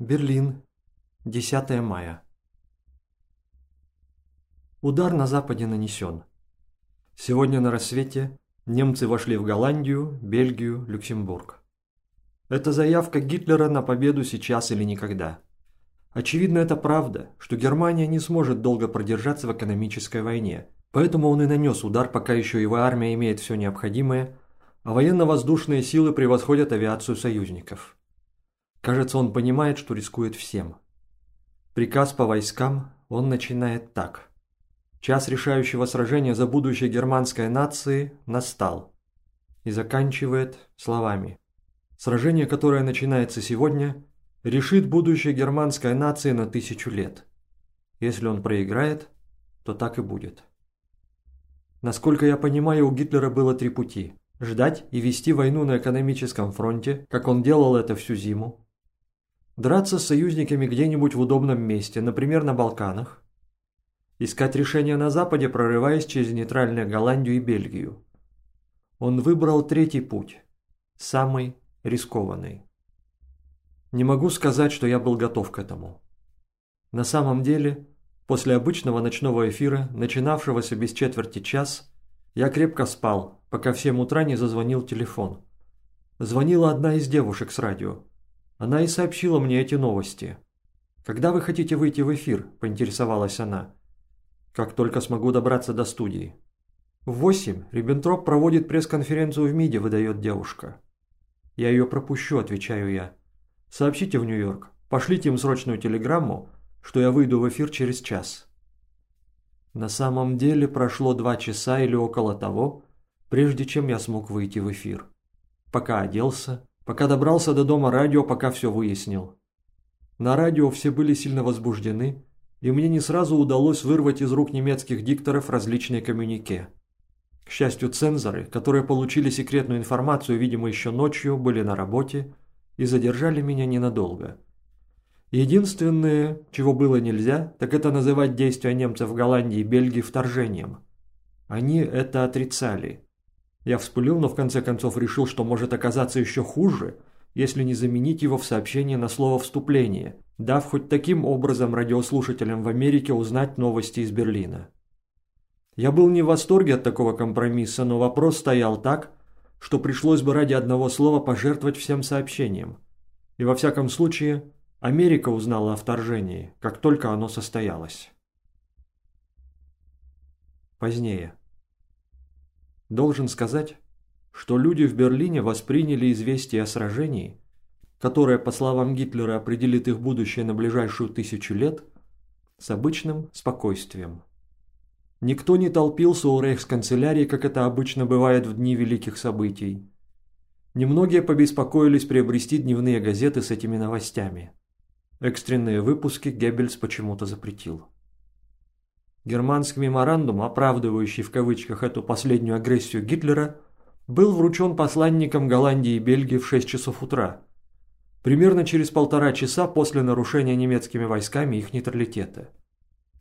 Берлин. 10 мая. Удар на западе нанесен. Сегодня на рассвете немцы вошли в Голландию, Бельгию, Люксембург. Это заявка Гитлера на победу сейчас или никогда. Очевидно, это правда, что Германия не сможет долго продержаться в экономической войне, поэтому он и нанес удар, пока еще его армия имеет все необходимое, а военно-воздушные силы превосходят авиацию союзников. Кажется, он понимает, что рискует всем. Приказ по войскам он начинает так. Час решающего сражения за будущее германской нации настал. И заканчивает словами. Сражение, которое начинается сегодня, решит будущее германской нации на тысячу лет. Если он проиграет, то так и будет. Насколько я понимаю, у Гитлера было три пути. Ждать и вести войну на экономическом фронте, как он делал это всю зиму, Драться с союзниками где-нибудь в удобном месте, например, на Балканах. Искать решение на Западе, прорываясь через нейтральную Голландию и Бельгию. Он выбрал третий путь, самый рискованный. Не могу сказать, что я был готов к этому. На самом деле, после обычного ночного эфира, начинавшегося без четверти час, я крепко спал, пока в 7 утра не зазвонил телефон. Звонила одна из девушек с радио. Она и сообщила мне эти новости. «Когда вы хотите выйти в эфир?» – поинтересовалась она. «Как только смогу добраться до студии». «В восемь Риббентроп проводит пресс-конференцию в МИДе», – выдает девушка. «Я ее пропущу», – отвечаю я. «Сообщите в Нью-Йорк, пошлите им срочную телеграмму, что я выйду в эфир через час». На самом деле прошло два часа или около того, прежде чем я смог выйти в эфир. Пока оделся, Пока добрался до дома радио, пока все выяснил. На радио все были сильно возбуждены, и мне не сразу удалось вырвать из рук немецких дикторов различные коммюнике. К счастью, цензоры, которые получили секретную информацию, видимо, еще ночью, были на работе и задержали меня ненадолго. Единственное, чего было нельзя, так это называть действия немцев в Голландии и Бельгии вторжением. Они это отрицали. Я вспылил, но в конце концов решил, что может оказаться еще хуже, если не заменить его в сообщение на слово «вступление», дав хоть таким образом радиослушателям в Америке узнать новости из Берлина. Я был не в восторге от такого компромисса, но вопрос стоял так, что пришлось бы ради одного слова пожертвовать всем сообщением. И во всяком случае, Америка узнала о вторжении, как только оно состоялось. Позднее. Должен сказать, что люди в Берлине восприняли известие о сражении, которое, по словам Гитлера, определит их будущее на ближайшую тысячу лет, с обычным спокойствием. Никто не толпился у рейхсканцелярии, как это обычно бывает в дни великих событий. Немногие побеспокоились приобрести дневные газеты с этими новостями. Экстренные выпуски Геббельс почему-то запретил. Германский меморандум, оправдывающий в кавычках эту последнюю агрессию Гитлера, был вручен посланникам Голландии и Бельгии в 6 часов утра, примерно через полтора часа после нарушения немецкими войсками их нейтралитета.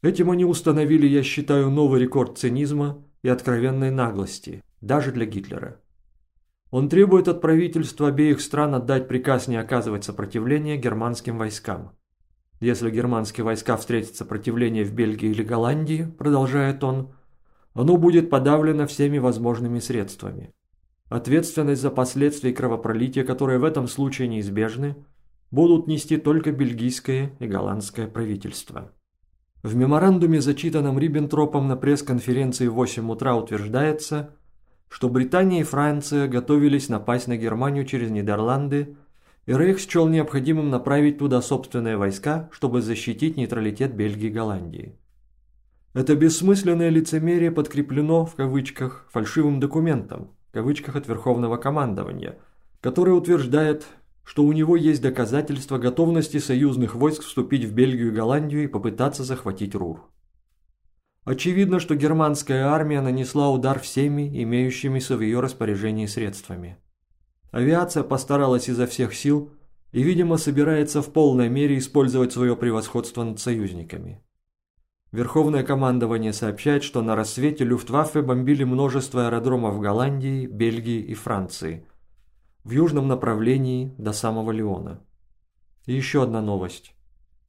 Этим они установили, я считаю, новый рекорд цинизма и откровенной наглости, даже для Гитлера. Он требует от правительства обеих стран отдать приказ не оказывать сопротивления германским войскам. Если германские войска встретят сопротивление в Бельгии или Голландии, продолжает он, оно будет подавлено всеми возможными средствами. Ответственность за последствия кровопролития, которые в этом случае неизбежны, будут нести только бельгийское и голландское правительство. В меморандуме, зачитанном Риббентропом на пресс-конференции в 8 утра, утверждается, что Британия и Франция готовились напасть на Германию через Нидерланды и Рейх счел необходимым направить туда собственные войска, чтобы защитить нейтралитет Бельгии и Голландии. Это бессмысленное лицемерие подкреплено, в кавычках, фальшивым документом, в кавычках от Верховного командования, который утверждает, что у него есть доказательства готовности союзных войск вступить в Бельгию и Голландию и попытаться захватить Рур. Очевидно, что германская армия нанесла удар всеми имеющимися в ее распоряжении средствами. Авиация постаралась изо всех сил и, видимо, собирается в полной мере использовать свое превосходство над союзниками. Верховное командование сообщает, что на рассвете Люфтваффе бомбили множество аэродромов Голландии, Бельгии и Франции, в южном направлении до самого Леона. И еще одна новость.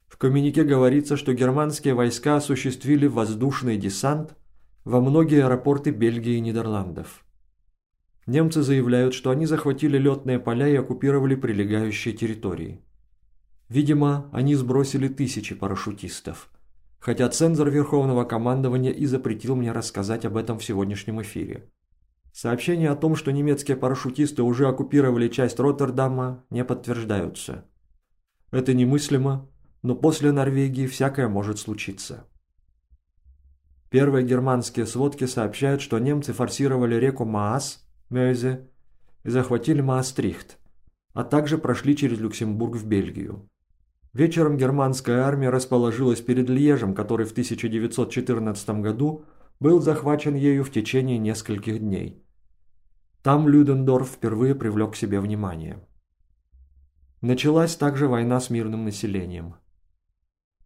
В коммюнике говорится, что германские войска осуществили воздушный десант во многие аэропорты Бельгии и Нидерландов. Немцы заявляют, что они захватили летные поля и оккупировали прилегающие территории. Видимо, они сбросили тысячи парашютистов, хотя цензор Верховного командования и запретил мне рассказать об этом в сегодняшнем эфире. Сообщения о том, что немецкие парашютисты уже оккупировали часть Роттердама, не подтверждаются. Это немыслимо, но после Норвегии всякое может случиться. Первые германские сводки сообщают, что немцы форсировали реку Маас, Мёйзе, и захватили Маастрихт, а также прошли через Люксембург в Бельгию. Вечером германская армия расположилась перед Льежем, который в 1914 году был захвачен ею в течение нескольких дней. Там Людендорф впервые привлек к себе внимание. Началась также война с мирным населением.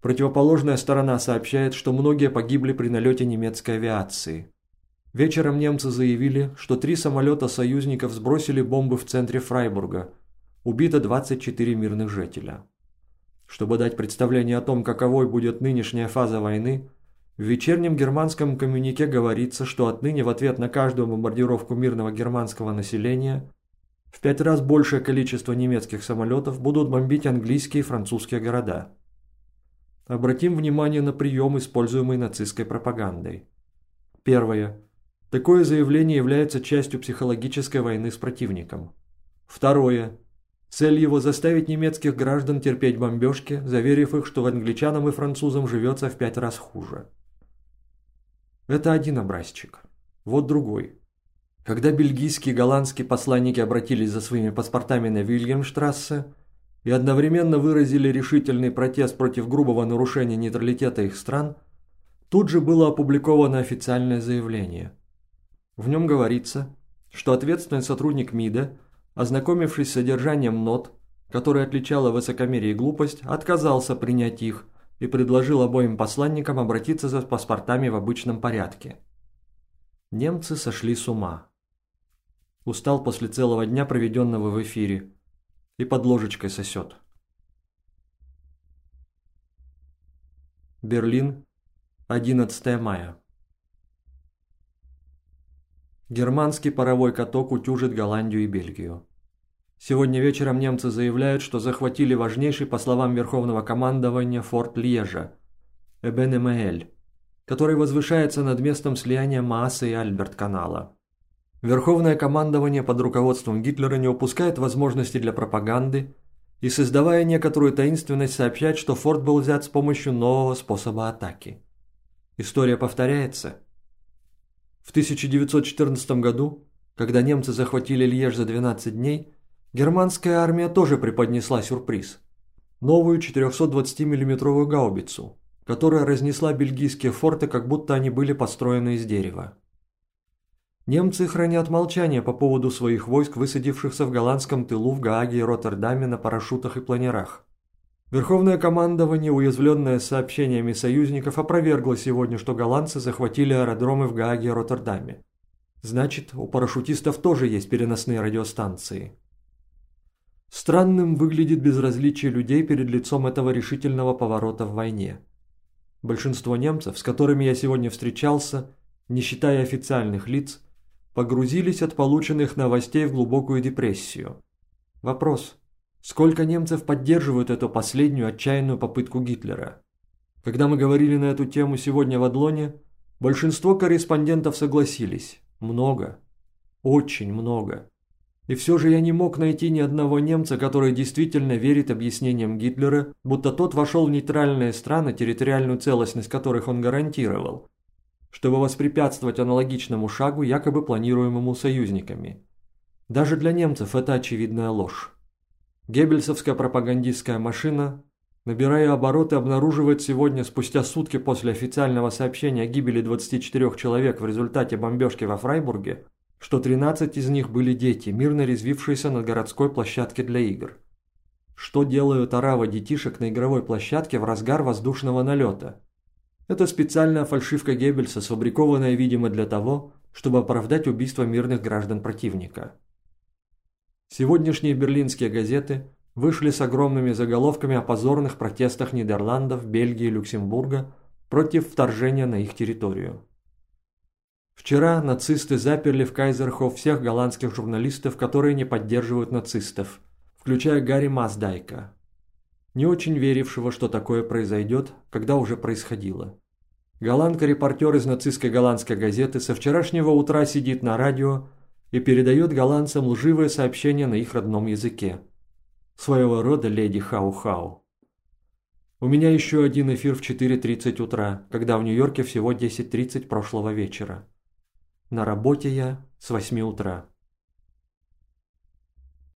Противоположная сторона сообщает, что многие погибли при налете немецкой авиации. Вечером немцы заявили, что три самолета союзников сбросили бомбы в центре Фрайбурга. Убито 24 мирных жителя. Чтобы дать представление о том, каковой будет нынешняя фаза войны, в вечернем германском коммюнике говорится, что отныне в ответ на каждую бомбардировку мирного германского населения в пять раз большее количество немецких самолетов будут бомбить английские и французские города. Обратим внимание на прием, используемый нацистской пропагандой. Первое. Такое заявление является частью психологической войны с противником. Второе. Цель его заставить немецких граждан терпеть бомбежки, заверив их, что англичанам и французам живется в пять раз хуже. Это один образчик. Вот другой. Когда бельгийские и голландские посланники обратились за своими паспортами на Вильгельмштрассе и одновременно выразили решительный протест против грубого нарушения нейтралитета их стран, тут же было опубликовано официальное заявление. В нем говорится, что ответственный сотрудник МИДа, ознакомившись с содержанием нот, которое отличало высокомерие и глупость, отказался принять их и предложил обоим посланникам обратиться за паспортами в обычном порядке. Немцы сошли с ума. Устал после целого дня, проведенного в эфире, и под ложечкой сосет. Берлин, 11 мая. Германский паровой каток утюжит Голландию и Бельгию. Сегодня вечером немцы заявляют, что захватили важнейший, по словам Верховного командования, форт Льежа, Эбен-Эмаэль, который возвышается над местом слияния Мааса и Альберт-канала. Верховное командование под руководством Гитлера не упускает возможности для пропаганды и, создавая некоторую таинственность, сообщает, что форт был взят с помощью нового способа атаки. История повторяется. В 1914 году, когда немцы захватили Льеж за 12 дней, Германская армия тоже преподнесла сюрприз. Новую 420 миллиметровую гаубицу, которая разнесла бельгийские форты, как будто они были построены из дерева. Немцы хранят молчание по поводу своих войск, высадившихся в голландском тылу в Гааге и Роттердаме на парашютах и планерах. Верховное командование, уязвленное сообщениями союзников, опровергло сегодня, что голландцы захватили аэродромы в Гааге и Роттердаме. Значит, у парашютистов тоже есть переносные радиостанции. Странным выглядит безразличие людей перед лицом этого решительного поворота в войне. Большинство немцев, с которыми я сегодня встречался, не считая официальных лиц, погрузились от полученных новостей в глубокую депрессию. Вопрос, сколько немцев поддерживают эту последнюю отчаянную попытку Гитлера? Когда мы говорили на эту тему сегодня в Адлоне, большинство корреспондентов согласились. Много. Очень много. И все же я не мог найти ни одного немца, который действительно верит объяснениям Гитлера, будто тот вошел в нейтральные страны, территориальную целостность которых он гарантировал, чтобы воспрепятствовать аналогичному шагу, якобы планируемому союзниками. Даже для немцев это очевидная ложь. Геббельсовская пропагандистская машина, набирая обороты, обнаруживает сегодня, спустя сутки после официального сообщения о гибели 24 человек в результате бомбежки во Фрайбурге, что 13 из них были дети, мирно резвившиеся на городской площадке для игр. Что делают арава детишек на игровой площадке в разгар воздушного налета? Это специальная фальшивка Геббельса, сфабрикованная, видимо, для того, чтобы оправдать убийство мирных граждан противника. Сегодняшние берлинские газеты вышли с огромными заголовками о позорных протестах Нидерландов, Бельгии и Люксембурга против вторжения на их территорию. Вчера нацисты заперли в Кайзерхоф всех голландских журналистов, которые не поддерживают нацистов, включая Гарри Маздайка, не очень верившего, что такое произойдет, когда уже происходило. Голландка-репортер из нацистской голландской газеты со вчерашнего утра сидит на радио и передает голландцам лживые сообщения на их родном языке. Своего рода леди Хау-Хау. У меня еще один эфир в 4.30 утра, когда в Нью-Йорке всего 10.30 прошлого вечера. На работе я с 8 утра.